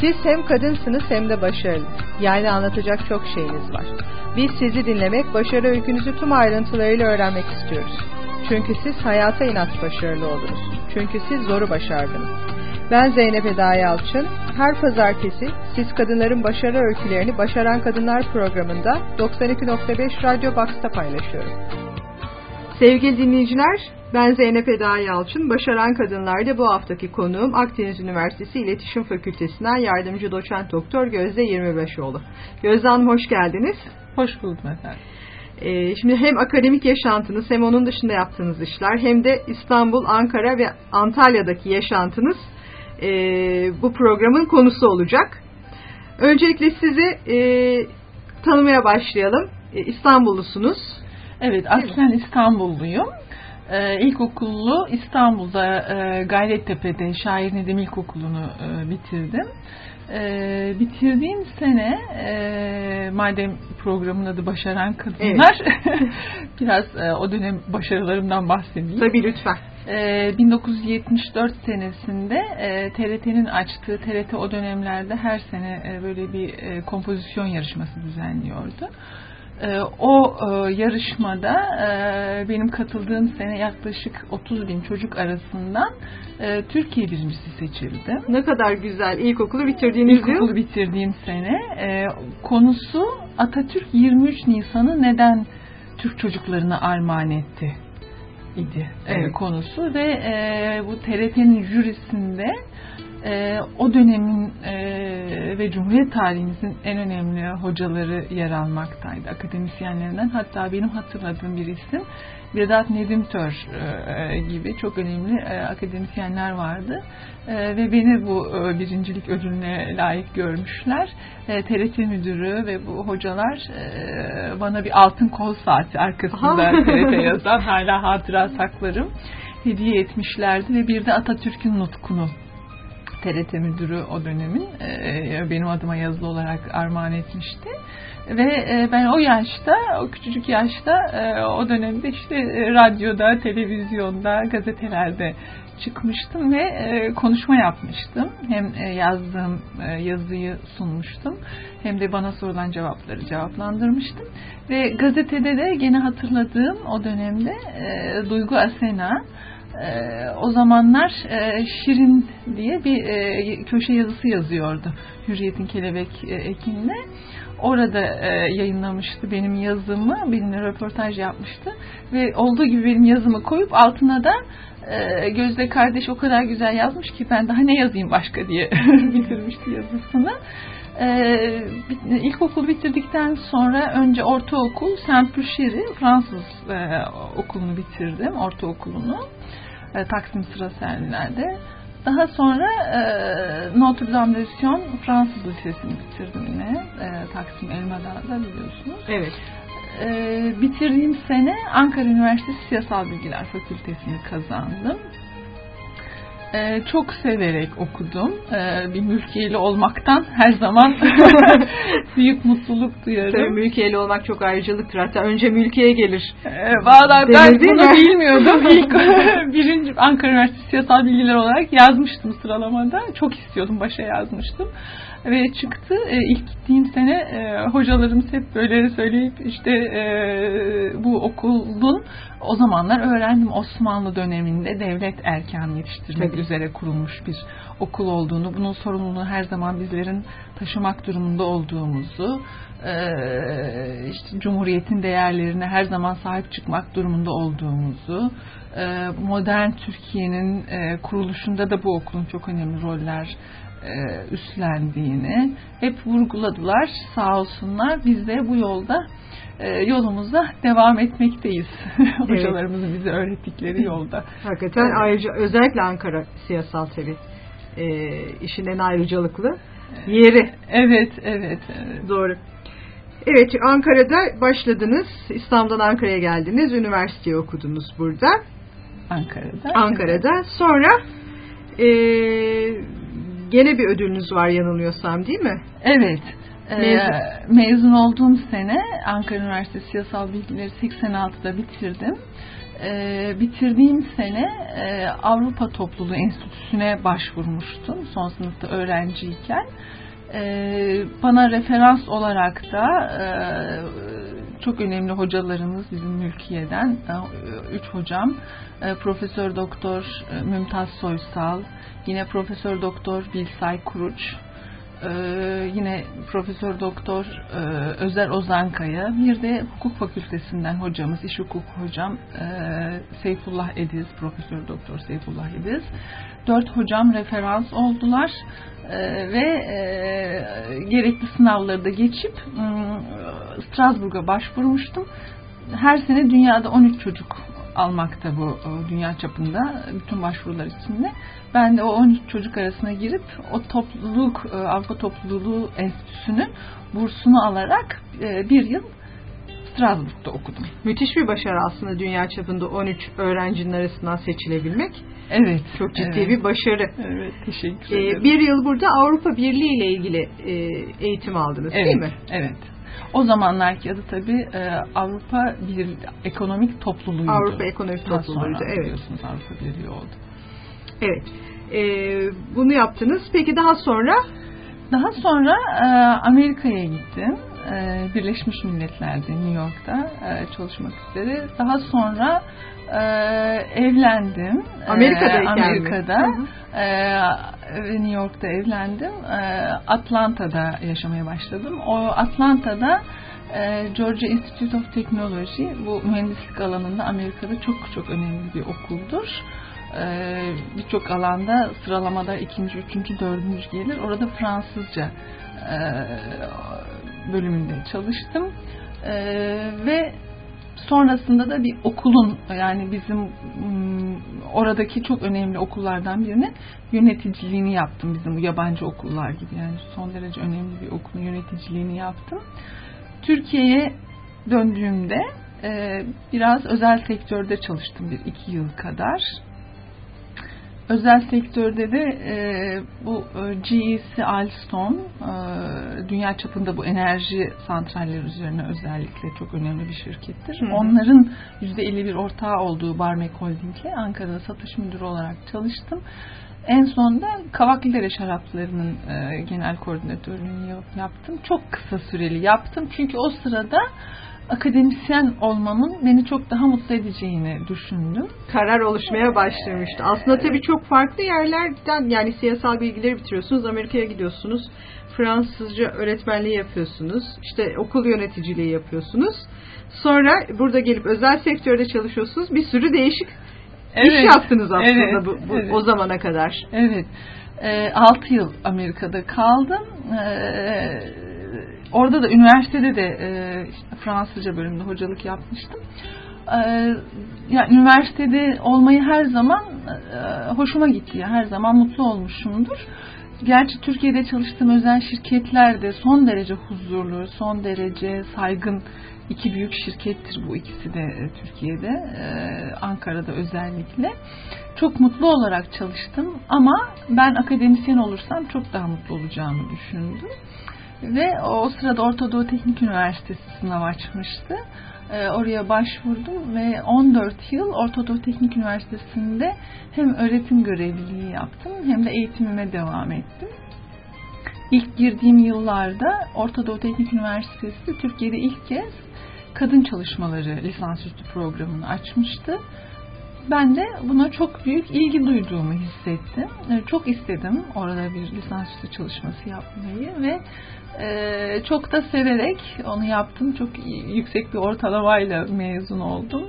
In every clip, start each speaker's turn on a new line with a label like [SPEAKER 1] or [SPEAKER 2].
[SPEAKER 1] Siz hem kadınsınız hem de başarılı. Yani anlatacak çok şeyiniz var. Biz sizi dinlemek, başarı öykünüzü tüm ayrıntılarıyla öğrenmek istiyoruz. Çünkü siz hayata inat başarılı oldunuz. Çünkü siz zoru başardınız. Ben Zeynep Eda Yalçın. Her pazartesi siz kadınların başarı öykülerini Başaran Kadınlar programında 92.5 Radyo Box'ta paylaşıyorum. Sevgili dinleyiciler, ben Zeynep Eda Yalçın. Başaran Kadınlar'da bu haftaki konuğum Akdeniz Üniversitesi İletişim Fakültesinden yardımcı doçent doktor Gözde 25oğlu. Gözde Hanım hoş geldiniz.
[SPEAKER 2] Hoş bulduk efendim.
[SPEAKER 1] Ee, şimdi hem akademik yaşantınız hem onun dışında yaptığınız işler hem de İstanbul, Ankara ve Antalya'daki yaşantınız e, bu programın konusu olacak. Öncelikle sizi e, tanımaya başlayalım. E, İstanbullusunuz.
[SPEAKER 2] Evet, aslen İstanbulluyum. Ee, ilkokullu İstanbul'da e, Gayrettepe'de Şair Nedim İlkokulu'nu e, bitirdim. E, bitirdiğim sene e, madem programın adı Başaran Kadınlar evet. biraz e, o dönem başarılarımdan bahsedeyim.
[SPEAKER 1] Tabii lütfen.
[SPEAKER 2] E, 1974 senesinde e, TRT'nin açtığı TRT o dönemlerde her sene e, böyle bir e, kompozisyon yarışması düzenliyordu. E, o e, yarışmada e, benim katıldığım sene yaklaşık 30 bin çocuk arasından e, Türkiye birincisi seçildi.
[SPEAKER 1] Ne kadar güzel. İlkokulu bitirdiğiniz
[SPEAKER 2] İlkokulu yıl? bitirdiğim sene. E, konusu Atatürk 23 Nisan'ı neden Türk çocuklarına armağan etti idi evet. e, konusu ve e, bu TRT'nin jürisinde e, o dönemin e, ve Cumhuriyet tarihimizin en önemli hocaları yer almaktaydı akademisyenlerinden. Hatta benim hatırladığım bir isim Vedat Nedimtör e, gibi çok önemli e, akademisyenler vardı. E, ve beni bu e, birincilik ödülüne layık görmüşler. E, TRT müdürü ve bu hocalar e, bana bir altın kol saati arkasında TRT yazan hala hatıra saklarım hediye etmişlerdi ve bir de Atatürk'ün nutkunu TRT müdürü o dönemin e, benim adıma yazılı olarak armağan etmişti. Ve e, ben o yaşta, o küçücük yaşta e, o dönemde işte radyoda, televizyonda, gazetelerde çıkmıştım ve konuşma yapmıştım. Hem yazdığım yazıyı sunmuştum hem de bana sorulan cevapları cevaplandırmıştım. Ve gazetede de gene hatırladığım o dönemde Duygu Asena e, o zamanlar e, Şirin diye bir e, köşe yazısı yazıyordu Hürriyet'in Kelebek e, ekinde. Orada e, yayınlamıştı benim yazımı, benimle röportaj yapmıştı ve olduğu gibi benim yazımı koyup altına da e, Gözde kardeş o kadar güzel yazmış ki ben daha ne yazayım başka diye bitirmişti yazısını. Ee, ilkokul bitirdikten sonra önce ortaokul Saint Pucheri Fransız e, okulunu bitirdim, ortaokulunu e, Taksim Sırasenler'de. Daha sonra e, Notre Dame de Sion Fransız Lisesi'ni bitirdim yine. E, Taksim Elmadağ'da biliyorsunuz.
[SPEAKER 1] Evet.
[SPEAKER 2] E, bitirdiğim sene Ankara Üniversitesi Siyasal Bilgiler Fakültesini kazandım. Ee, çok severek okudum. Ee, bir mülkiyeli olmaktan her zaman büyük mutluluk duyarım.
[SPEAKER 1] Tabii mülkiyeli olmak çok ayrıcalıktır. Hatta önce mülkiye gelir.
[SPEAKER 2] Ee, Valla ben bunu mi? bilmiyordum. İlk birinci Ankara Üniversitesi Siyasal Bilgiler olarak yazmıştım sıralamada. Çok istiyordum. Başa yazmıştım ve çıktı. E, ilk gittiğim sene e, hocalarımız hep böyle söyleyip işte e, bu okulun o zamanlar öğrendim Osmanlı döneminde devlet erken yetiştirmek Tabii. üzere kurulmuş bir okul olduğunu, bunun sorumluluğunu her zaman bizlerin taşımak durumunda olduğumuzu, e, işte Cumhuriyet'in değerlerine her zaman sahip çıkmak durumunda olduğumuzu, e, modern Türkiye'nin e, kuruluşunda da bu okulun çok önemli roller e, üstlendiğini hep vurguladılar sağ olsunlar. Biz de bu yolda e, yolumuzda devam etmekteyiz. Evet. Hocalarımızın bize öğrettikleri yolda.
[SPEAKER 1] Hakikaten evet. ayrıca özellikle Ankara siyasal tabi e, işin en ayrıcalıklı yeri.
[SPEAKER 2] Evet, evet, evet.
[SPEAKER 1] Doğru. Evet, Ankara'da başladınız. İstanbul'dan Ankara'ya geldiniz. Üniversiteyi okudunuz burada.
[SPEAKER 2] Ankara'da.
[SPEAKER 1] Ankara'da. Evet. Sonra e, gene bir ödülünüz var yanılıyorsam değil mi?
[SPEAKER 2] Evet. Ee, mezun. Ee, mezun olduğum sene Ankara Üniversitesi Siyasal Bilgileri 86'da bitirdim. e, bitirdiğim sene e, Avrupa Topluluğu Enstitüsü'ne başvurmuştum son sınıfta öğrenciyken. E, bana referans olarak da e, çok önemli hocalarımız bizim mülkiyeden e, üç hocam Profesör Doktor Mümtaz Soysal, yine Profesör Doktor Bilsay Kuruç, ee, yine Profesör Doktor e, Özer Ozankaya, bir de hukuk fakültesinden hocamız, iş hukuku hocam e, Seyfullah Ediz, Profesör Doktor Seyfullah Ediz. Dört hocam referans oldular e, ve e, gerekli sınavları da geçip e, Strasbourg'a başvurmuştum. Her sene dünyada 13 çocuk almakta bu dünya çapında bütün başvurular içinde. Ben de o 13 çocuk arasına girip o topluluk e, Avrupa Topluluğu Enstitüsü'nün bursunu alarak e, bir yıl Strasbourg'da okudum.
[SPEAKER 1] Müthiş bir başarı aslında dünya çapında 13 öğrencinin arasından seçilebilmek.
[SPEAKER 2] Evet.
[SPEAKER 1] Çok ciddi
[SPEAKER 2] evet.
[SPEAKER 1] bir başarı.
[SPEAKER 2] Evet, teşekkür
[SPEAKER 1] ee,
[SPEAKER 2] ederim.
[SPEAKER 1] Bir yıl burada Avrupa Birliği ile ilgili e, eğitim aldınız
[SPEAKER 2] evet,
[SPEAKER 1] değil mi?
[SPEAKER 2] Evet. O zamanlarki adı tabii e, Avrupa bir ekonomik topluluğuydu.
[SPEAKER 1] Avrupa ekonomik topluluğuydu. Evet.
[SPEAKER 2] Biliyorsunuz Avrupa Birliği oldu.
[SPEAKER 1] Evet. Ee, bunu yaptınız. Peki daha sonra?
[SPEAKER 2] Daha sonra e, Amerika'ya gittim. E, Birleşmiş Milletler'de New York'ta e, çalışmak üzere. Daha sonra e, evlendim.
[SPEAKER 1] Amerika'dayken
[SPEAKER 2] e, Amerika'da.
[SPEAKER 1] mi?
[SPEAKER 2] E, New York'ta evlendim. E, Atlanta'da yaşamaya başladım. O Atlanta'da e, Georgia Institute of Technology bu mühendislik alanında Amerika'da çok çok önemli bir okuldur. Ee, birçok alanda sıralamada ikinci, üçüncü, dördüncü gelir. Orada Fransızca e, bölümünde çalıştım. E, ve sonrasında da bir okulun yani bizim m, oradaki çok önemli okullardan birinin yöneticiliğini yaptım. Bizim bu yabancı okullar gibi yani son derece önemli bir okulun yöneticiliğini yaptım. Türkiye'ye döndüğümde biraz özel sektörde çalıştım bir iki yıl kadar özel sektörde de e, bu e, GEC Alstom e, dünya çapında bu enerji santralleri üzerine özellikle çok önemli bir şirkettir.
[SPEAKER 1] Hı.
[SPEAKER 2] Onların %51 ortağı olduğu Barmek Holding'le Ankara'da satış müdürü olarak çalıştım. En sonunda Kavaklıdere şaraplarının e, genel koordinatörlüğünü yaptım. Çok kısa süreli yaptım. Çünkü o sırada akademisyen olmamın beni çok daha mutlu edeceğini düşündüm.
[SPEAKER 1] Karar oluşmaya başlamıştı. Aslında tabii çok farklı yerlerden yani siyasal bilgileri bitiriyorsunuz. Amerika'ya gidiyorsunuz. Fransızca öğretmenliği yapıyorsunuz. İşte okul yöneticiliği yapıyorsunuz. Sonra burada gelip özel sektörde çalışıyorsunuz. Bir sürü değişik
[SPEAKER 2] Evet,
[SPEAKER 1] iş yaptınız aslında
[SPEAKER 2] evet,
[SPEAKER 1] bu, bu,
[SPEAKER 2] evet.
[SPEAKER 1] o zamana kadar.
[SPEAKER 2] Evet. E, 6 yıl Amerika'da kaldım. E, orada da üniversitede de e, işte Fransızca bölümünde hocalık yapmıştım. E, yani üniversitede olmayı her zaman e, hoşuma gitti. Yani her zaman mutlu olmuşumdur. Gerçi Türkiye'de çalıştığım özel şirketlerde son derece huzurlu, son derece saygın iki büyük şirkettir bu ikisi de e, Türkiye'de, e, Ankara'da özellikle. Çok mutlu olarak çalıştım ama ben akademisyen olursam çok daha mutlu olacağımı düşündüm. Ve o sırada Orta Doğu Teknik Üniversitesi sınav açmıştı. E, oraya başvurdum ve 14 yıl Orta Doğu Teknik Üniversitesi'nde hem öğretim görevliliği yaptım hem de eğitimime devam ettim. İlk girdiğim yıllarda Orta Doğu Teknik Üniversitesi Türkiye'de ilk kez kadın çalışmaları lisansüstü programını açmıştı. Ben de buna çok büyük ilgi duyduğumu hissettim. E, Çok istedim orada bir lisansüstü çalışması yapmayı ve e, çok da severek onu yaptım. Çok yüksek bir ortalamayla mezun oldum.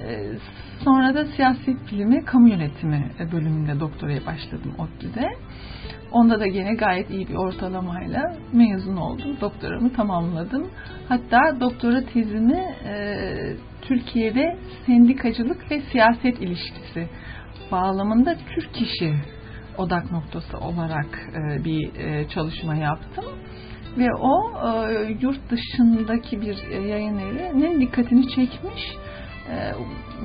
[SPEAKER 2] E, Sonra da siyaset bilimi, kamu yönetimi bölümünde doktoraya başladım ODTÜ'de. Onda da gene gayet iyi bir ortalamayla mezun oldum. Doktoramı tamamladım. Hatta doktora tezimi e, Türkiye'de sendikacılık ve siyaset ilişkisi bağlamında Türk işi odak noktası olarak e, bir e, çalışma yaptım. Ve o e, yurt dışındaki bir e, yayın evinin dikkatini çekmiş. E,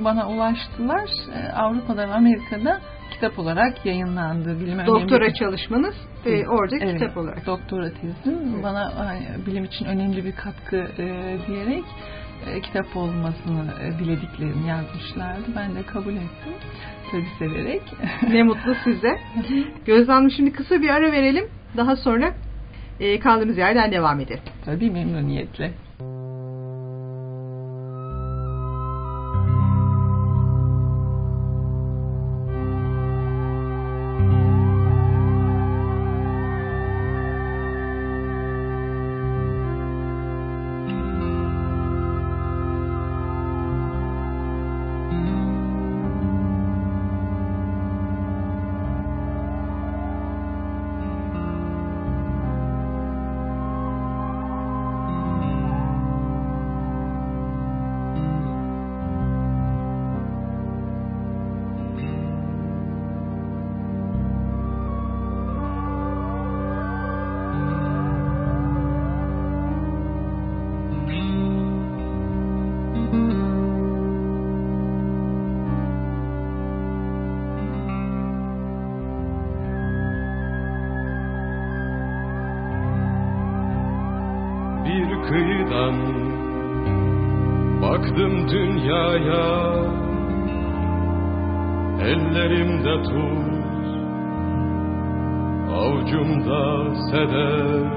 [SPEAKER 2] bana ulaştılar. E, Avrupa'da ve Amerika'da
[SPEAKER 3] kitap olarak yayınlandı.
[SPEAKER 1] Bilime Doktora önemli çalışmanız e, orada evet, kitap olarak.
[SPEAKER 3] Doktora tezim evet. bana hani, bilim için önemli bir katkı e, diyerek e, kitap olmasını e, dilediklerini yazmışlardı. Ben de kabul ettim. Tabii severek.
[SPEAKER 1] ne mutlu size. Gözde Hanım şimdi kısa bir ara verelim. Daha sonra kaldığımız yerden devam edelim.
[SPEAKER 3] Tabii memnuniyetle.
[SPEAKER 4] yan Baktım dünyaya Ellerimde tuz Avcumda sedef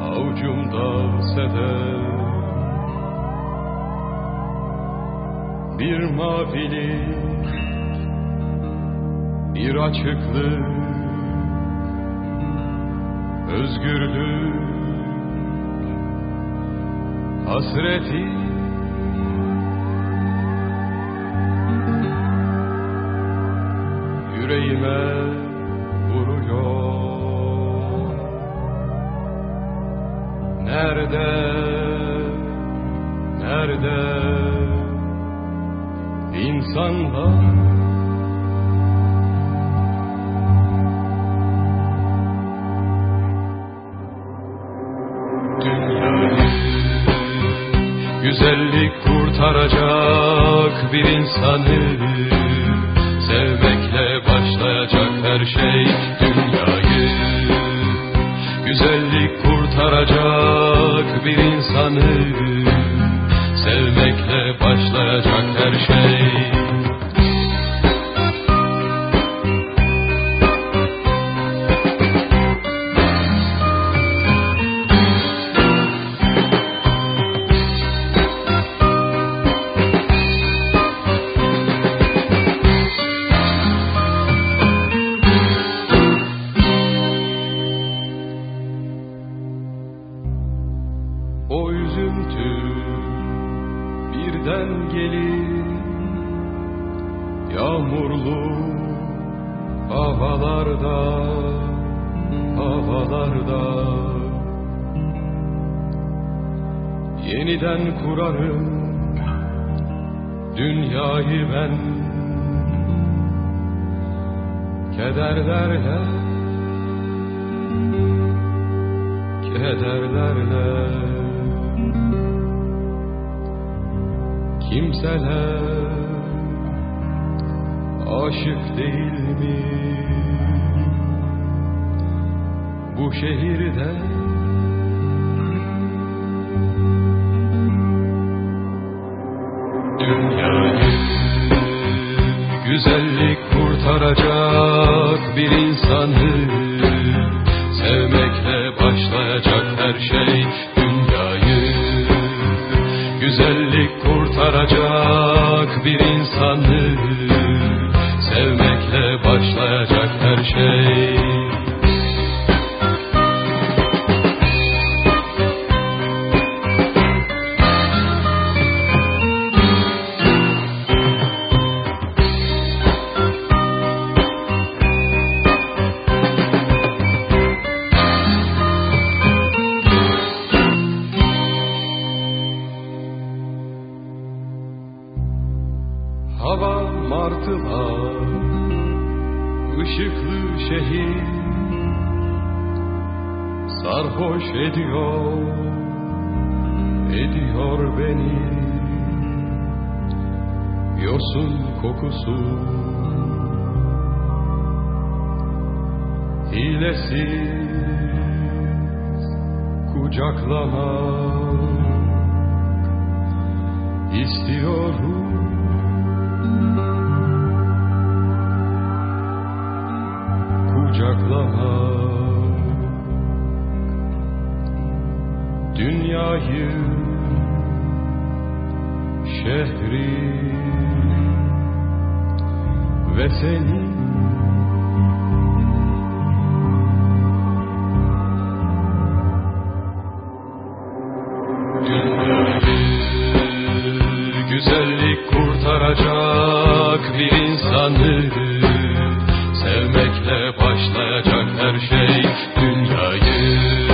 [SPEAKER 4] Avcumda sedef. Bir mavilik Bir açıklık Özgürlük hasreti. Yüreğime vuruyor nerede nerede insanlar güzellik kurtaracak bir insanı. Sevmekle başlayacak her şey dünyayı. Güzellik kurtaracak bir insanı.
[SPEAKER 3] kimseler aşık değil mi? Bu şehirde dünyayı güzellik kurtaracak bir insanı
[SPEAKER 4] sevmekle başlayacak her şey
[SPEAKER 1] kurtaracak
[SPEAKER 3] bir insanı Sevmekle başlayacak her şey. Hilesiz kucaklamak istiyorum. Kucaklamak dünyayı şehri ve seni kurtaracak bir insanı. Sevmekle başlayacak her şey dünyayı.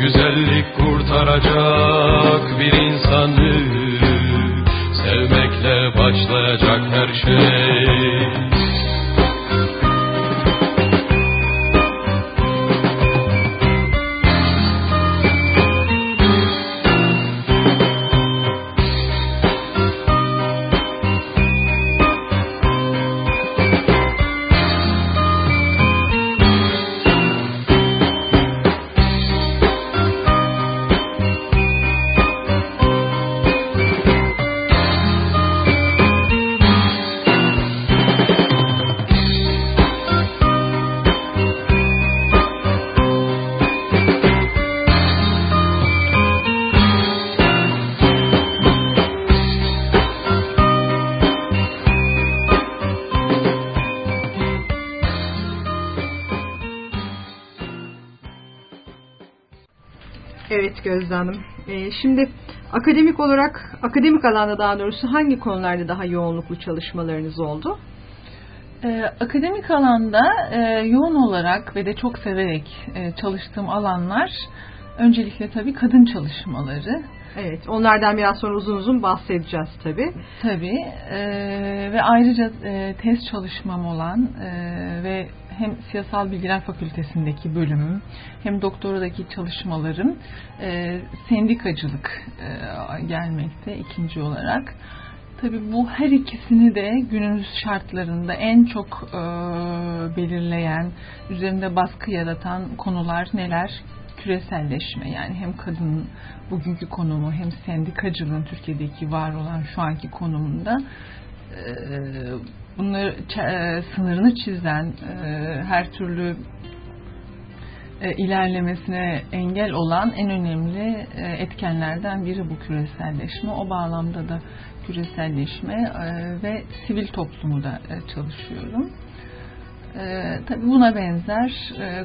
[SPEAKER 3] Güzellik kurtaracak bir insanı
[SPEAKER 1] Gözde Hanım. Ee, şimdi akademik olarak, akademik alanda daha doğrusu hangi konularda daha yoğunluklu çalışmalarınız oldu?
[SPEAKER 2] Ee, akademik alanda e, yoğun olarak ve de çok severek e, çalıştığım alanlar öncelikle tabii kadın çalışmaları.
[SPEAKER 1] Evet, onlardan biraz sonra uzun uzun bahsedeceğiz tabii.
[SPEAKER 2] Tabii e, ve ayrıca e, tez çalışmam olan e, ve hem Siyasal Bilgiler Fakültesindeki bölümüm hem doktoradaki çalışmalarım e, sendikacılık e, gelmekte ikinci olarak. Tabii bu her ikisini de günümüz şartlarında en çok e, belirleyen, üzerinde baskı yaratan konular neler? Küreselleşme yani hem kadın bugünkü konumu hem sendikacılığın Türkiye'deki var olan şu anki konumunda e, bunları e, sınırını çizen e, her türlü e, ilerlemesine engel olan en önemli etkenlerden biri bu küreselleşme. O bağlamda da küreselleşme ve sivil toplumu da çalışıyorum. Tabii buna benzer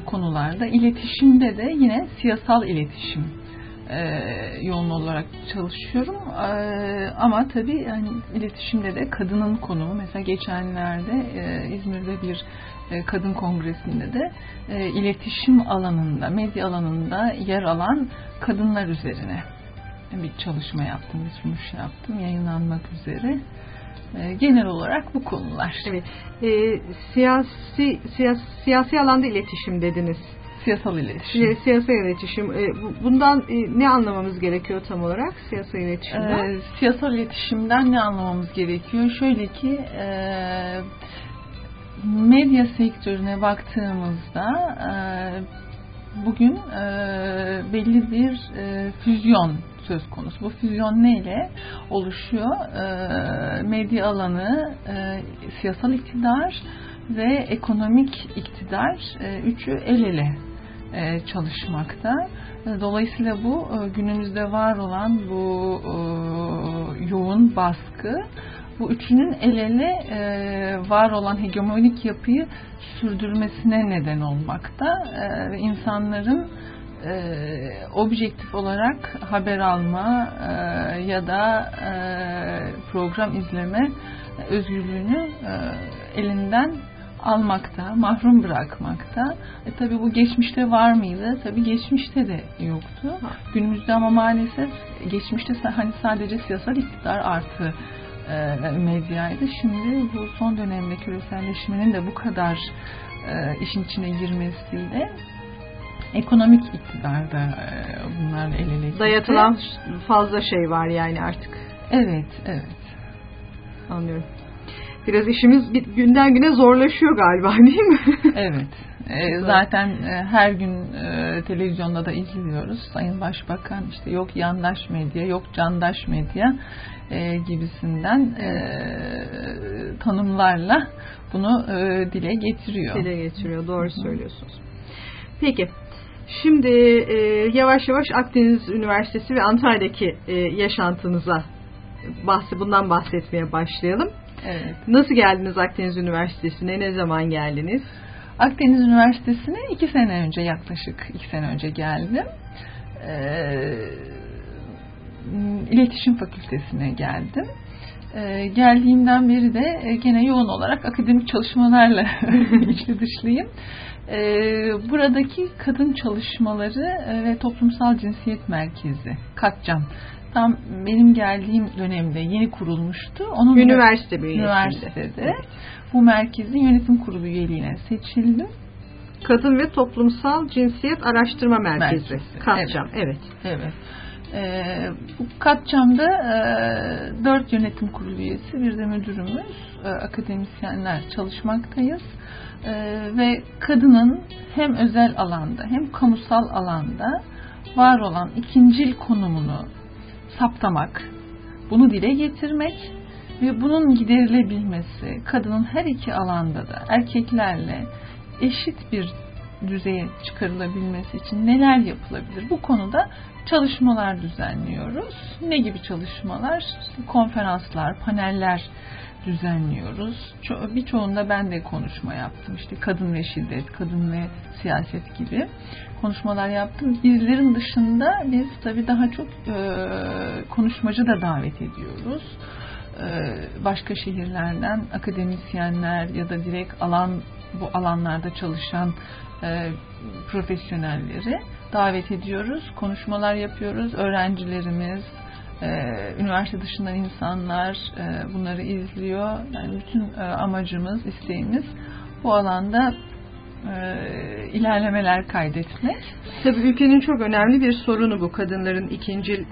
[SPEAKER 2] konularda iletişimde de yine siyasal iletişim e, yoğun olarak çalışıyorum. E, ama tabii yani iletişimde de kadının konumu mesela geçenlerde e, İzmir'de bir e, kadın kongresinde de e, iletişim alanında, medya alanında yer alan kadınlar üzerine bir çalışma yaptım, bir sunuş yaptım yayınlanmak üzere. E, genel olarak bu konular.
[SPEAKER 1] Evet. E, siyasi, siyasi siyasi alanda iletişim dediniz.
[SPEAKER 2] Siyasal iletişim.
[SPEAKER 1] Siyasal iletişim. E, bundan e, ne anlamamız gerekiyor tam olarak siyasal iletişimden?
[SPEAKER 2] E, siyasal iletişimden ne anlamamız gerekiyor? Şöyle ki e, medya sektörüne baktığımızda e, bugün e, belli bir e, füzyon söz konusu. Bu füzyon neyle oluşuyor? E, medya alanı, e, siyasal iktidar ve ekonomik iktidar e, üçü el ele çalışmakta. Dolayısıyla bu e, günümüzde var olan bu e, yoğun baskı bu üçünün el ele e, var olan hegemonik yapıyı sürdürmesine neden olmakta e, ve insanların e, objektif olarak haber alma e, ya da e, program izleme özgürlüğünü e, elinden almakta, mahrum bırakmakta. E, tabii bu geçmişte var mıydı? Tabii geçmişte de yoktu. Günümüzde ama maalesef geçmişte hani sadece siyasal iktidar artı e, medyaydı. Şimdi bu son dönemde küreselleşmenin de bu kadar e, işin içine girmesiyle ekonomik iktidar da e, bunlarla el ele gitti.
[SPEAKER 1] Dayatılan fazla şey var yani artık.
[SPEAKER 2] Evet, evet.
[SPEAKER 1] Anlıyorum. Biraz işimiz günden güne zorlaşıyor galiba değil mi?
[SPEAKER 2] evet. E, zaten e, her gün e, televizyonda da izliyoruz. Sayın Başbakan işte yok yandaş medya, yok candaş medya e, gibisinden e, tanımlarla bunu e, dile getiriyor.
[SPEAKER 1] Dile getiriyor. Doğru söylüyorsunuz. Peki. Şimdi e, yavaş yavaş Akdeniz Üniversitesi ve Antalya'daki e, yaşantınıza bahsi bundan bahsetmeye başlayalım.
[SPEAKER 2] Evet.
[SPEAKER 1] Nasıl geldiniz Akdeniz Üniversitesi'ne? Ne zaman geldiniz?
[SPEAKER 2] Akdeniz Üniversitesi'ne iki sene önce yaklaşık iki sene önce geldim. Ee, İletişim Fakültesine geldim. Ee, geldiğimden beri de e, gene yoğun olarak akademik çalışmalarla içli dışlıyım. Ee, buradaki kadın çalışmaları e, ve toplumsal cinsiyet merkezi Katcam tam benim geldiğim dönemde yeni kurulmuştu.
[SPEAKER 1] Onun üniversite bünyesinde.
[SPEAKER 2] Üniversitede. Evet. Bu merkezin yönetim kurulu üyeliğine seçildim.
[SPEAKER 1] Kadın ve Toplumsal Cinsiyet Araştırma Merkezi. Merkezi. Katcam. Evet.
[SPEAKER 2] Evet. evet. Ee, bu Katcam'da e, dört yönetim kurulu üyesi, bir de müdürümüz, e, akademisyenler çalışmaktayız. E, ve kadının hem özel alanda hem kamusal alanda var olan ikincil konumunu saptamak, bunu dile getirmek ve bunun giderilebilmesi, kadının her iki alanda da erkeklerle eşit bir düzeye çıkarılabilmesi için neler yapılabilir? Bu konuda çalışmalar düzenliyoruz. Ne gibi çalışmalar? Konferanslar, paneller düzenliyoruz. Birçoğunda ben de konuşma yaptım. İşte kadın ve şiddet, kadın ve siyaset gibi konuşmalar yaptım. Bizlerin dışında biz tabii daha çok e, konuşmacı da davet ediyoruz. E, başka şehirlerden akademisyenler ya da direkt alan bu alanlarda çalışan e, profesyonelleri davet ediyoruz. Konuşmalar yapıyoruz. Öğrencilerimiz, üniversite dışından insanlar e, bunları izliyor. Yani bütün e, amacımız, isteğimiz bu alanda e, ilerlemeler kaydetmek.
[SPEAKER 1] Tabii ülkenin çok önemli bir sorunu bu kadınların ikinci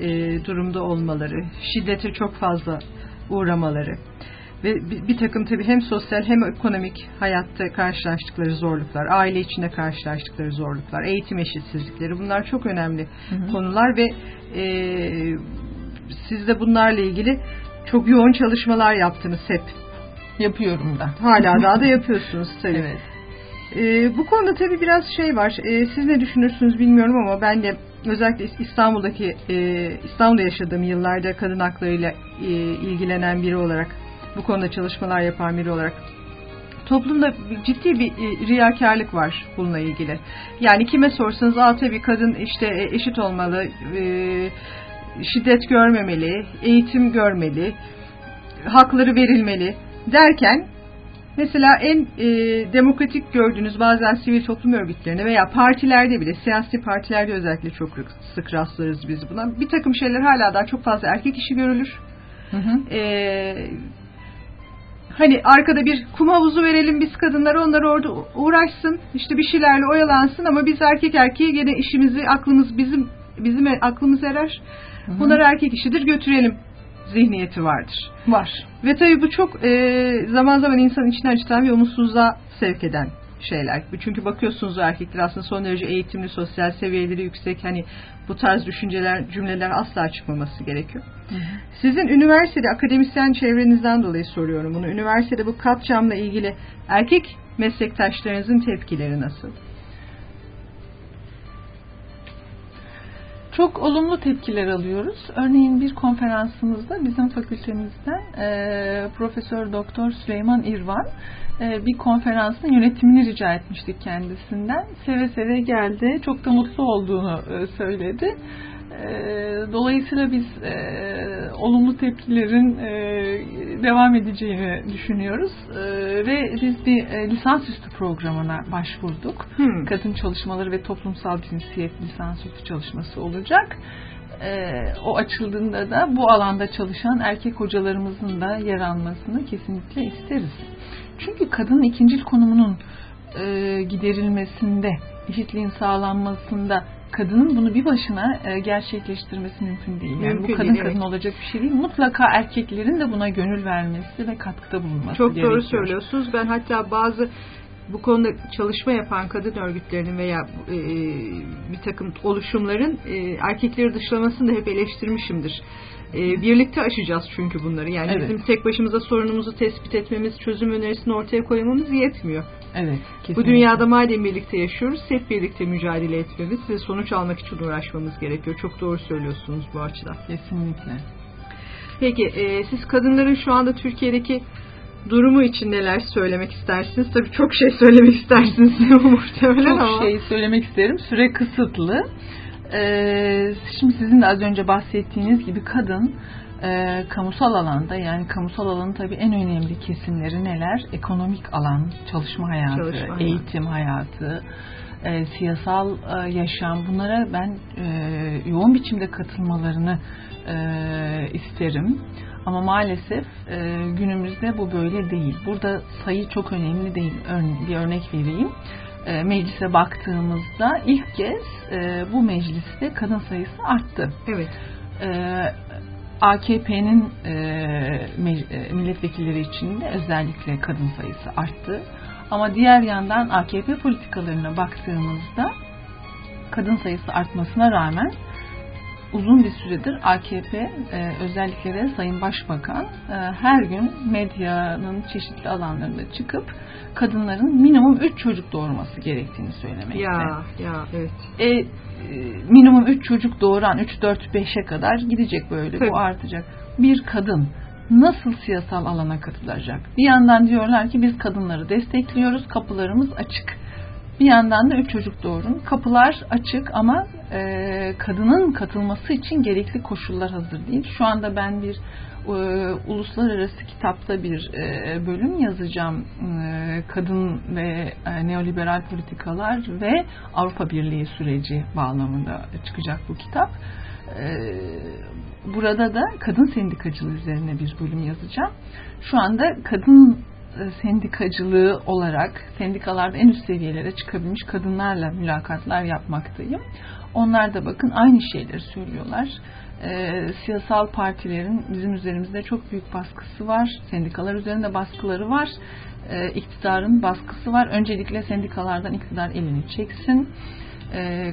[SPEAKER 1] durumda olmaları, şiddete çok fazla uğramaları ve bir, bir takım tabii hem sosyal hem ekonomik hayatta karşılaştıkları zorluklar, aile içinde karşılaştıkları zorluklar, eğitim eşitsizlikleri bunlar çok önemli hı hı. konular ve e, siz de bunlarla ilgili çok yoğun çalışmalar yaptınız hep.
[SPEAKER 2] Yapıyorum da.
[SPEAKER 1] Hala daha da yapıyorsunuz tabii.
[SPEAKER 2] evet.
[SPEAKER 1] E, bu konuda tabii biraz şey var. E, siz ne düşünürsünüz bilmiyorum ama ben de özellikle İstanbul'daki e, İstanbul'da yaşadığım yıllarda kadın haklarıyla e, ilgilenen biri olarak bu konuda çalışmalar yapan biri olarak toplumda ciddi bir e, riyakarlık var bununla ilgili. Yani kime sorsanız aa tabii kadın işte e, eşit olmalı, e, şiddet görmemeli, eğitim görmeli, hakları verilmeli derken mesela en e, demokratik gördüğünüz bazen sivil toplum örgütlerine veya partilerde bile siyasi partilerde özellikle çok sık rastlarız biz buna. Bir takım şeyler hala daha çok fazla erkek işi görülür. Hı hı. E, hani arkada bir kum havuzu verelim biz kadınlar onlar orada uğraşsın işte bir şeylerle oyalansın ama biz erkek erkeği gene işimizi aklımız bizim bizim aklımız erer. Hı-hı. Bunlar erkek işidir götürelim zihniyeti vardır.
[SPEAKER 2] Var.
[SPEAKER 1] Ve tabii bu çok e, zaman zaman insanın içine acıtan ve umutsuzluğa sevk eden şeyler. Çünkü bakıyorsunuz erkekler aslında son derece eğitimli, sosyal seviyeleri yüksek. Hani bu tarz düşünceler, cümleler asla çıkmaması gerekiyor. Hı hı. Sizin üniversitede akademisyen çevrenizden dolayı soruyorum bunu. Üniversitede bu katcamla ilgili erkek meslektaşlarınızın tepkileri nasıl?
[SPEAKER 2] Çok olumlu tepkiler alıyoruz. Örneğin bir konferansımızda bizim fakültemizden e, Profesör Doktor Süleyman İrvan e, bir konferansın yönetimini rica etmiştik kendisinden. Seve seve geldi. Çok da mutlu olduğunu e, söyledi. E, dolayısıyla biz olumlu tepkilerin devam edeceğini düşünüyoruz ve biz bir lisansüstü programına başvurduk. Hmm. Kadın çalışmaları ve toplumsal cinsiyet lisansüstü çalışması olacak. o açıldığında da bu alanda çalışan erkek hocalarımızın da yer almasını kesinlikle isteriz. Çünkü kadının ikincil konumunun e, giderilmesinde, eşitliğin sağlanmasında kadının bunu bir başına e, gerçekleştirmesi mümkün değil. Yani
[SPEAKER 1] Mümkün
[SPEAKER 2] bu kadın
[SPEAKER 1] değil,
[SPEAKER 2] kadın
[SPEAKER 1] evet.
[SPEAKER 2] olacak bir şey değil. Mutlaka erkeklerin de buna gönül vermesi ve katkıda bulunması
[SPEAKER 1] Çok
[SPEAKER 2] gerekiyor.
[SPEAKER 1] doğru söylüyorsunuz. Ben hatta bazı bu konuda çalışma yapan kadın örgütlerinin veya e, bir takım oluşumların e, erkekleri dışlamasını da hep eleştirmişimdir. E, birlikte aşacağız çünkü bunları. Yani
[SPEAKER 2] Evet.
[SPEAKER 1] bizim tek başımıza sorunumuzu tespit etmemiz, çözüm önerisini ortaya koymamız yetmiyor.
[SPEAKER 2] Evet.
[SPEAKER 1] Bu
[SPEAKER 2] kesinlikle.
[SPEAKER 1] dünyada madem birlikte yaşıyoruz, hep birlikte mücadele etmemiz ve sonuç almak için uğraşmamız gerekiyor. Çok doğru söylüyorsunuz bu açıdan.
[SPEAKER 2] Kesinlikle.
[SPEAKER 1] Peki e, siz kadınların şu anda Türkiye'deki durumu için neler söylemek istersiniz? Tabii çok şey söylemek istersiniz muhtemelen
[SPEAKER 2] Çok
[SPEAKER 1] ama.
[SPEAKER 2] şey söylemek isterim. Süre kısıtlı. Ee, şimdi sizin de az önce bahsettiğiniz gibi kadın e, kamusal alanda yani kamusal alanın tabii en önemli kesimleri neler? Ekonomik alan, çalışma hayatı,
[SPEAKER 1] Çalışma
[SPEAKER 2] eğitim hayatı, e, siyasal e, yaşam bunlara ben e, yoğun biçimde katılmalarını e, isterim. Ama maalesef e, günümüzde bu böyle değil. Burada sayı çok önemli değil. Ör- bir örnek vereyim. E, meclise baktığımızda ilk kez e, bu mecliste kadın sayısı arttı.
[SPEAKER 1] Evet.
[SPEAKER 2] E, AKP'nin e, e, milletvekilleri içinde özellikle kadın sayısı arttı. Ama diğer yandan AKP politikalarına baktığımızda kadın sayısı artmasına rağmen uzun bir süredir AKP e, özellikle de Sayın Başbakan e, her gün medyanın çeşitli alanlarında çıkıp kadınların minimum 3 çocuk doğurması gerektiğini söylemekte.
[SPEAKER 1] Ya ya evet.
[SPEAKER 2] E, e, minimum 3 çocuk doğuran 3 4 5'e kadar gidecek böyle
[SPEAKER 1] Tabii.
[SPEAKER 2] bu artacak. Bir kadın nasıl siyasal alana katılacak? Bir yandan diyorlar ki biz kadınları destekliyoruz, kapılarımız açık. Bir yandan da üç çocuk doğurun. Kapılar açık ama e, kadının katılması için gerekli koşullar hazır değil. Şu anda ben bir e, uluslararası kitapta bir e, bölüm yazacağım. E, kadın ve e, neoliberal politikalar ve Avrupa Birliği süreci bağlamında çıkacak bu kitap. E, burada da kadın sendikacılığı üzerine bir bölüm yazacağım. Şu anda kadın sendikacılığı olarak sendikalarda en üst seviyelere çıkabilmiş kadınlarla mülakatlar yapmaktayım. Onlar da bakın aynı şeyleri söylüyorlar. E, siyasal partilerin bizim üzerimizde çok büyük baskısı var. Sendikalar üzerinde baskıları var. E, iktidarın baskısı var. Öncelikle sendikalardan iktidar elini çeksin. E,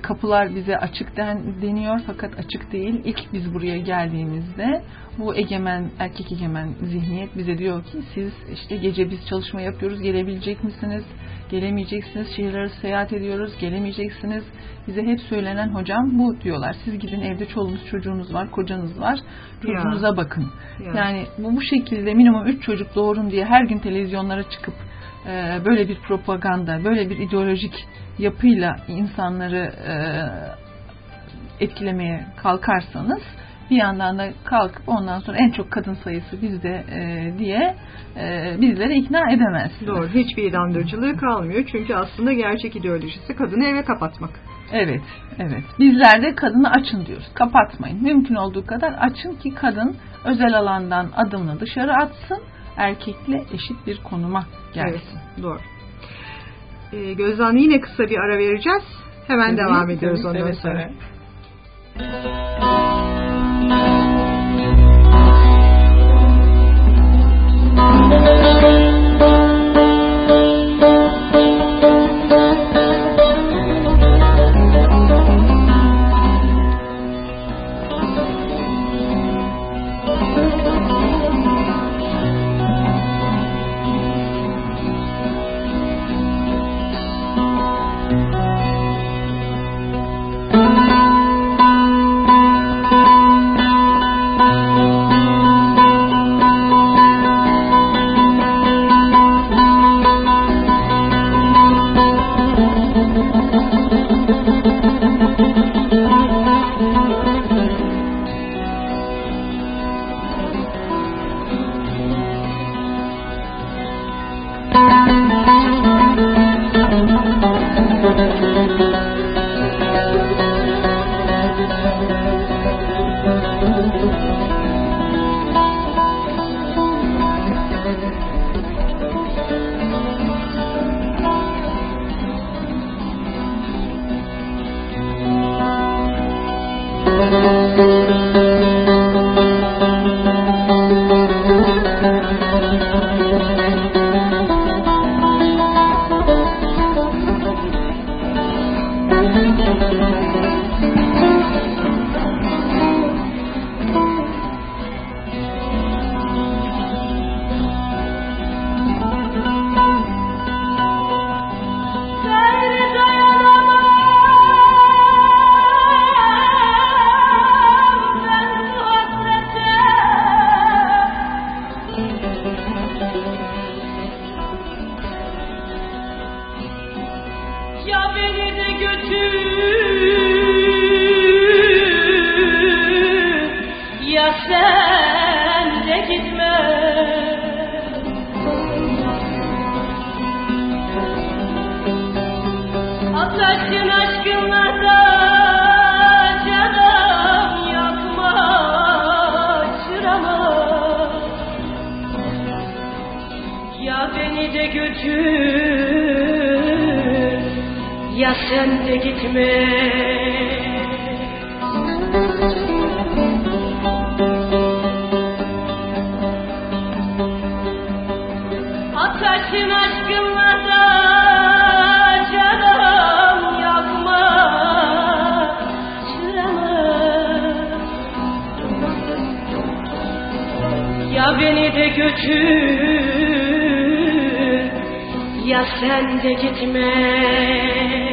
[SPEAKER 2] kapılar bize açık den, deniyor fakat açık değil. İlk biz buraya geldiğimizde bu egemen, erkek egemen zihniyet bize diyor ki siz işte gece biz çalışma yapıyoruz gelebilecek misiniz? Gelemeyeceksiniz. Arası seyahat ediyoruz. Gelemeyeceksiniz. Bize hep söylenen hocam bu diyorlar. Siz gidin evde çoluğunuz çocuğunuz var, kocanız var. Çocuğunuza bakın.
[SPEAKER 1] Ya.
[SPEAKER 2] Yani bu, bu şekilde minimum 3 çocuk doğurun diye her gün televizyonlara çıkıp e, böyle bir propaganda, böyle bir ideolojik yapıyla insanları e, etkilemeye kalkarsanız bir yandan da kalkıp ondan sonra en çok kadın sayısı bizde e, diye e, bizleri ikna edemezsiniz.
[SPEAKER 1] Doğru. Hiçbir inandırıcılığı kalmıyor. Çünkü aslında gerçek ideolojisi kadını eve kapatmak.
[SPEAKER 2] Evet, evet. Bizler de kadını açın diyoruz. Kapatmayın. Mümkün olduğu kadar açın ki kadın özel alandan adımını dışarı atsın, erkekle eşit bir konuma gelsin.
[SPEAKER 1] Evet. Doğru. Ee, Gözde Hanım, yine kısa bir ara vereceğiz. Hemen
[SPEAKER 2] Tabii,
[SPEAKER 1] devam ediyoruz
[SPEAKER 2] götür
[SPEAKER 1] Ya
[SPEAKER 2] sen
[SPEAKER 1] de
[SPEAKER 2] gitme.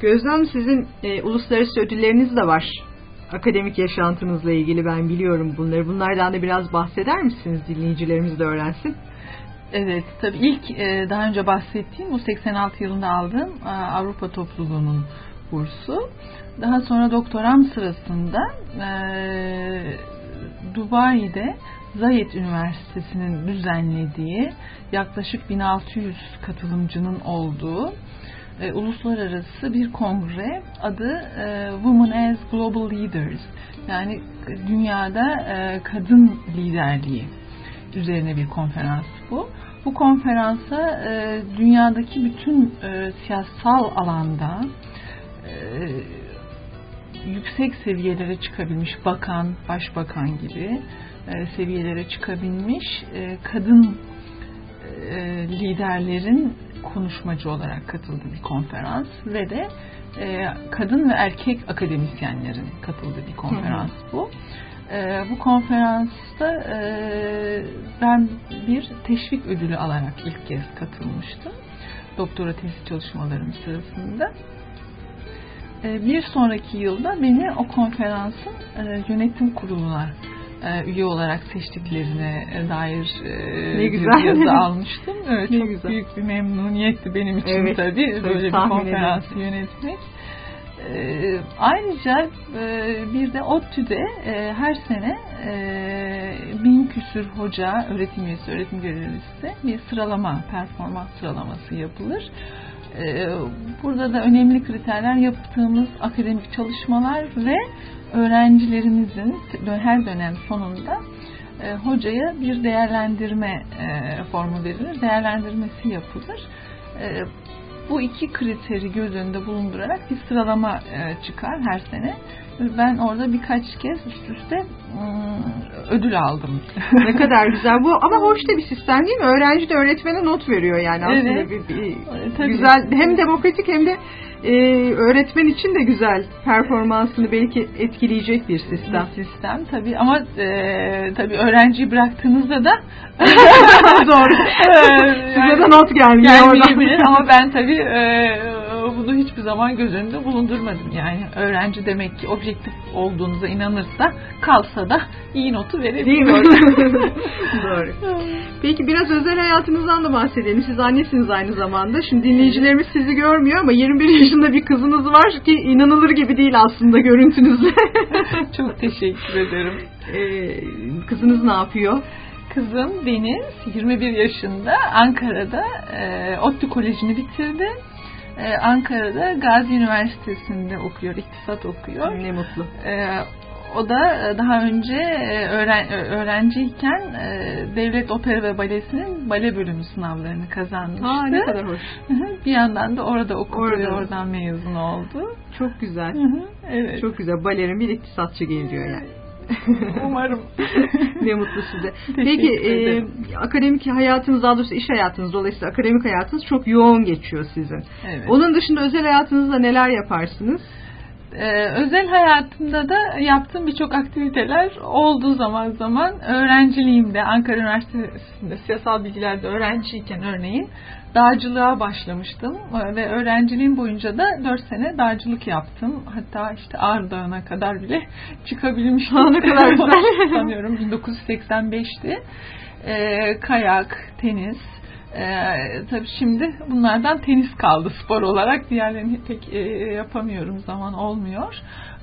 [SPEAKER 1] Gözlem sizin e, uluslararası ödülleriniz de var. Akademik yaşantınızla ilgili ben biliyorum bunları. Bunlardan da biraz bahseder misiniz? Dinleyicilerimiz de öğrensin.
[SPEAKER 2] Evet, tabii ilk e, daha önce bahsettiğim bu 86 yılında aldığım e, Avrupa topluluğunun bursu. Daha sonra doktoram sırasında e, Dubai'de Zayed Üniversitesi'nin düzenlediği yaklaşık 1600 katılımcının olduğu e, uluslararası bir kongre adı e, Women as Global Leaders yani dünyada e, kadın liderliği üzerine bir konferans bu. Bu konferansa e, dünyadaki bütün e, siyasal alanda e, yüksek seviyelere çıkabilmiş bakan, başbakan gibi e, seviyelere çıkabilmiş e, kadın e, liderlerin konuşmacı olarak katıldığı bir konferans ve de e, kadın ve erkek akademisyenlerin katıldığı bir konferans bu. E, bu konferansta e, ben bir teşvik ödülü alarak ilk kez katılmıştım. Doktora tezi çalışmalarım sırasında. E, bir sonraki yılda beni o konferansın e, yönetim kuruluna üye olarak seçtiklerine dair e,
[SPEAKER 1] ne güzel.
[SPEAKER 2] yazı almıştım. Evet,
[SPEAKER 1] ne
[SPEAKER 2] çok
[SPEAKER 1] güzel.
[SPEAKER 2] büyük bir memnuniyetti benim için
[SPEAKER 1] Evet,
[SPEAKER 2] tabii, böyle bir konferansı yönetmek. E, ayrıca e, bir de ODTÜ'de e, her sene e, bin küsür hoca, öğretim üyesi, öğretim görevlisi bir sıralama, performans sıralaması yapılır. E, burada da önemli kriterler yaptığımız akademik çalışmalar ve öğrencilerimizin her dönem sonunda e, hocaya bir değerlendirme e, formu verilir. Değerlendirmesi yapılır. E, bu iki kriteri göz önünde bulundurarak bir sıralama e, çıkar her sene. Ben orada birkaç kez üst üste ödül aldım.
[SPEAKER 1] ne kadar güzel. Bu ama hoş da bir sistem değil mi? Öğrenci de öğretmene not veriyor yani aslında
[SPEAKER 2] Evet.
[SPEAKER 1] bir, bir
[SPEAKER 2] Tabii.
[SPEAKER 1] güzel hem demokratik hem de e, öğretmen için de güzel performansını belki etkileyecek bir sistem.
[SPEAKER 2] bir sistem tabii. Ama e, tabii öğrenciyi bıraktığınızda da e,
[SPEAKER 1] Size de not gelmiyor
[SPEAKER 2] gelmeyebilir. Ama ben tabii e, bunu hiçbir zaman göz önünde bulundurmadım. Yani öğrenci demek ki objektif olduğunuza inanırsa kalsa da iyi notu verebiliyor.
[SPEAKER 1] Doğru. Peki biraz özel hayatınızdan da bahsedelim. Siz annesiniz aynı zamanda. Şimdi dinleyicilerimiz sizi görmüyor ama 21 yaşında bir kızınız var ki inanılır gibi değil aslında görüntünüzle.
[SPEAKER 2] Çok teşekkür ederim.
[SPEAKER 1] Ee, kızınız ne yapıyor?
[SPEAKER 2] Kızım Deniz 21 yaşında Ankara'da e, ODTÜ Koleji'ni bitirdi. E, Ankara'da Gazi Üniversitesi'nde okuyor, iktisat okuyor.
[SPEAKER 1] Ne mutlu.
[SPEAKER 2] E, o da daha önce e, öğren, ö- öğrenciyken e, Devlet Opera ve Balesi'nin bale bölümü sınavlarını kazanmıştı.
[SPEAKER 1] Aa, ne kadar hoş.
[SPEAKER 2] Bir yandan da orada okudu ve
[SPEAKER 1] Orada.
[SPEAKER 2] oradan mezun oldu.
[SPEAKER 1] Çok güzel.
[SPEAKER 2] Evet.
[SPEAKER 1] Çok güzel. Balerin bir iktisatçı geliyor yani.
[SPEAKER 2] Umarım.
[SPEAKER 1] ne mutlu size. Peki e, akademik hayatınız daha doğrusu iş hayatınız dolayısıyla akademik hayatınız çok yoğun geçiyor sizin.
[SPEAKER 2] Evet.
[SPEAKER 1] Onun dışında özel hayatınızda neler yaparsınız?
[SPEAKER 2] Ee, özel hayatımda da yaptığım birçok aktiviteler oldu zaman zaman. Öğrenciliğimde Ankara Üniversitesi'nde siyasal bilgilerde öğrenciyken örneğin dağcılığa başlamıştım ve öğrenciliğim boyunca da 4 sene dağcılık yaptım. Hatta işte Ağrı Dağı'na kadar bile çıkabilmiştim.
[SPEAKER 1] Ne kadar güzel.
[SPEAKER 2] Sanıyorum 1985'ti. Ee, kayak, tenis, ee, tabii şimdi bunlardan tenis kaldı spor olarak. Diğerlerini pek e, yapamıyorum. Zaman olmuyor.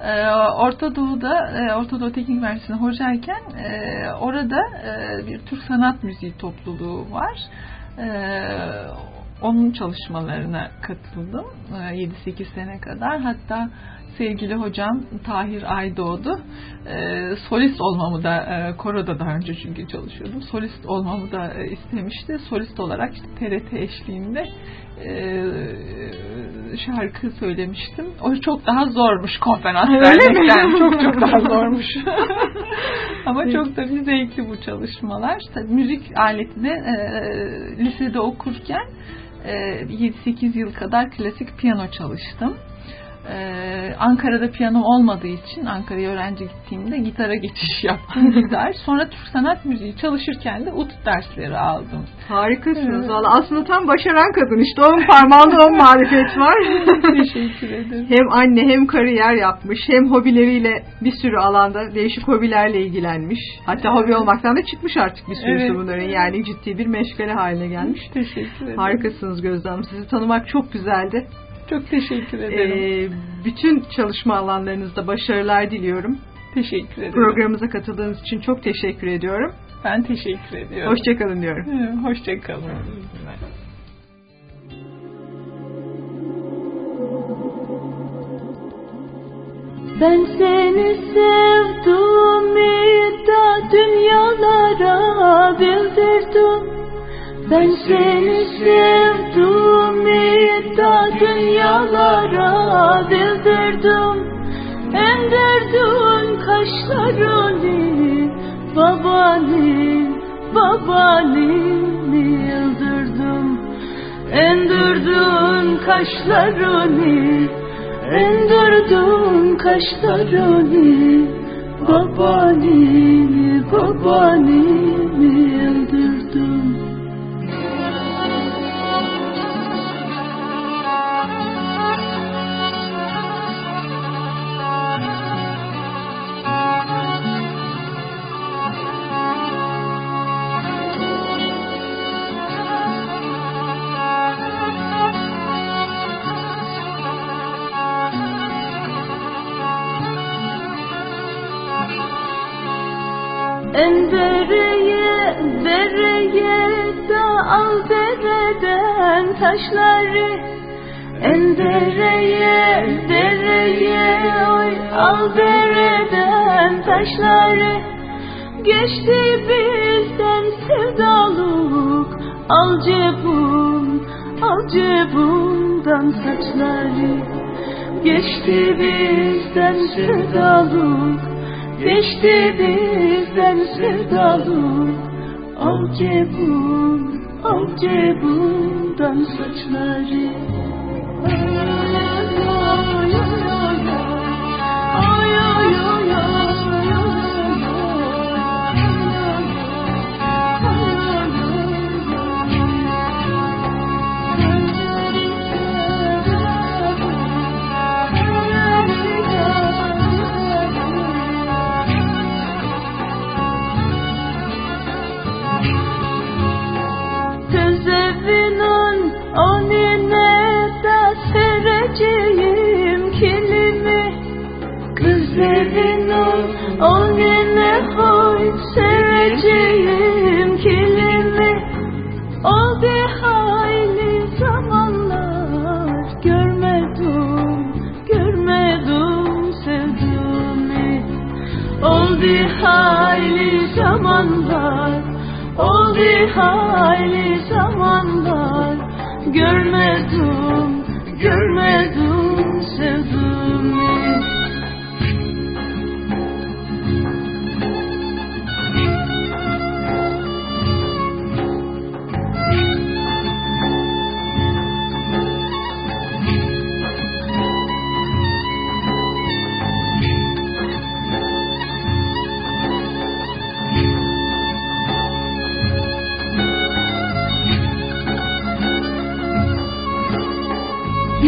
[SPEAKER 2] Ee, Orta Doğu'da, e, Orta Doğu Teknik Üniversitesi'nde hocayken e, orada e, bir Türk Sanat Müziği topluluğu var. Ee, onun çalışmalarına katıldım. Ee, 7-8 sene kadar. Hatta sevgili hocam Tahir Aydoğdu e, solist olmamı da e, koroda daha önce çünkü çalışıyordum. Solist olmamı da e, istemişti. Solist olarak işte TRT eşliğinde e, şarkı söylemiştim. O çok daha zormuş konferans
[SPEAKER 1] Öyle
[SPEAKER 2] vermekten.
[SPEAKER 1] mi?
[SPEAKER 2] Çok çok daha zormuş. Ama çok da bir zevkli bu çalışmalar. Tabii müzik aletini e, lisede okurken e, 7-8 yıl kadar klasik piyano çalıştım. Ee, Ankara'da piyano olmadığı için Ankara'ya öğrenci gittiğimde gitara geçiş yaptım gitar. Sonra Türk sanat müziği çalışırken de ut dersleri aldım.
[SPEAKER 1] Harikasınız
[SPEAKER 2] Evet.
[SPEAKER 1] valla. Aslında tam başaran kadın işte. Onun parmağında on marifet var.
[SPEAKER 2] Teşekkür ederim.
[SPEAKER 1] hem anne hem kariyer yapmış hem hobileriyle bir sürü alanda değişik hobilerle ilgilenmiş. Hatta hobi olmaktan da çıkmış artık bir sürü
[SPEAKER 2] Evet.
[SPEAKER 1] bunların. Yani ciddi bir meşgale haline gelmiş.
[SPEAKER 2] Teşekkür ederim.
[SPEAKER 1] Harikasınız Gözde Hanım. Sizi tanımak çok güzeldi.
[SPEAKER 2] Çok teşekkür ederim.
[SPEAKER 1] Ee, bütün çalışma alanlarınızda başarılar diliyorum.
[SPEAKER 2] teşekkür ederim.
[SPEAKER 1] Programımıza katıldığınız için çok teşekkür ediyorum.
[SPEAKER 2] Ben teşekkür ediyorum.
[SPEAKER 1] Hoşçakalın diyorum.
[SPEAKER 2] Hoşçakalın.
[SPEAKER 5] Ben seni sevdim iddia dünyalara bildirdim Ben seni sevdim iddia dünyalara bildirdim Endirdin kaşlarını babanı babanı yıldırdım. Endirdin kaşlarını Endirdin kaşlarını Babanı, babanı yıldırdım taşları En dereye, dereye oy al dereden taşları. Geçti bizden sevdaluk Al cebum, al cebumdan saçları. Geçti bizden sevdaluk Geçti bizden sevdaluk Al cebum, al cebumdan saçları Ay,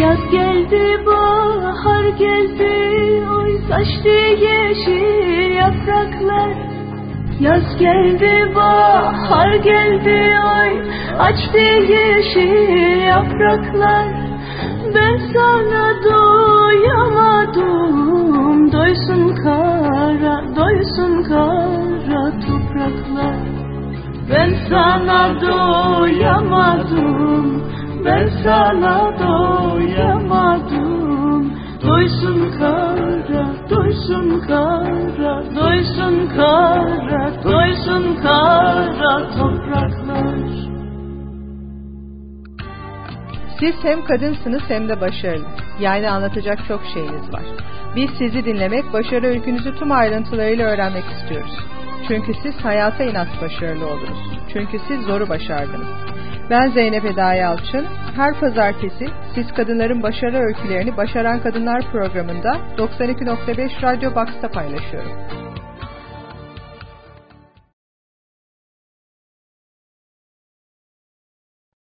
[SPEAKER 5] Yaz geldi, bahar geldi, oy saçtı yeşil yapraklar. Yaz geldi, bahar geldi, oy açtı yeşil yapraklar. Ben sana doyamadım, doysun kara, doysun kara topraklar. Ben sana doyamadım, ben sana doyamadım. Doysun kara, doysun kara, doysun kara, doysun kara topraklar.
[SPEAKER 1] Siz hem kadınsınız hem de başarılı. Yani anlatacak çok şeyiniz var. Biz sizi dinlemek, başarı öykünüzü tüm ayrıntılarıyla öğrenmek istiyoruz. Çünkü siz hayata inat başarılı oldunuz. Çünkü siz zoru başardınız. Ben Zeynep Eda Yalçın. Her pazartesi siz kadınların başarı öykülerini Başaran Kadınlar programında 92.5 Radyo Box'ta paylaşıyorum.